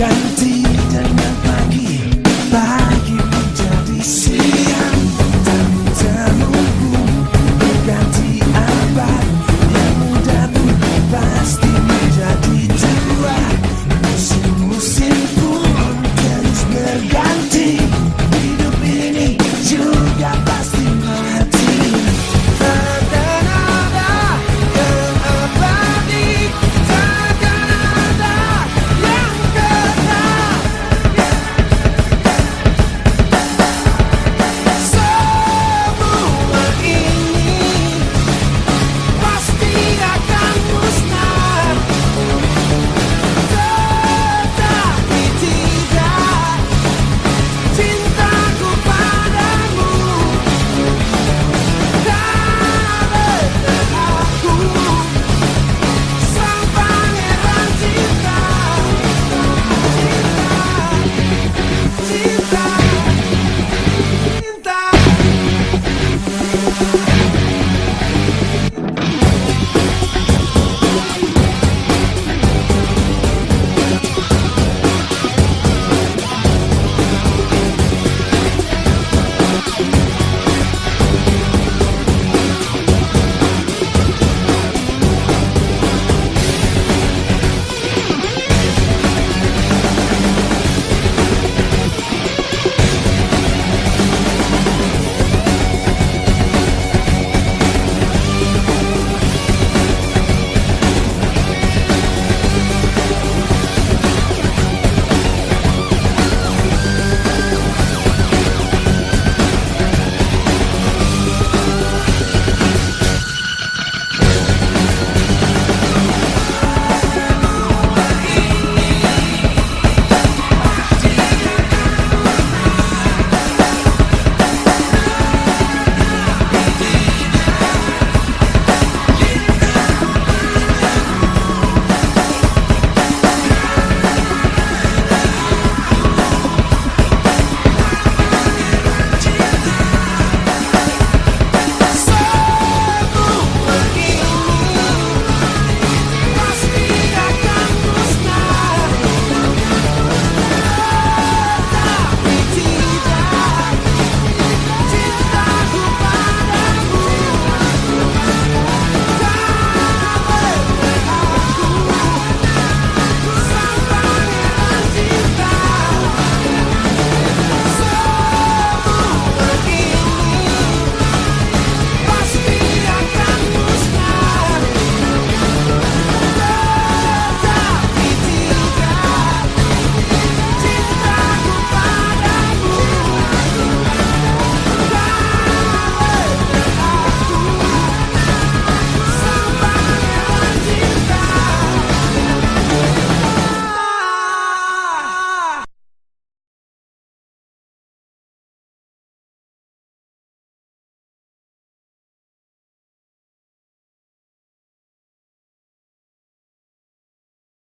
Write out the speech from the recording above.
Yeah.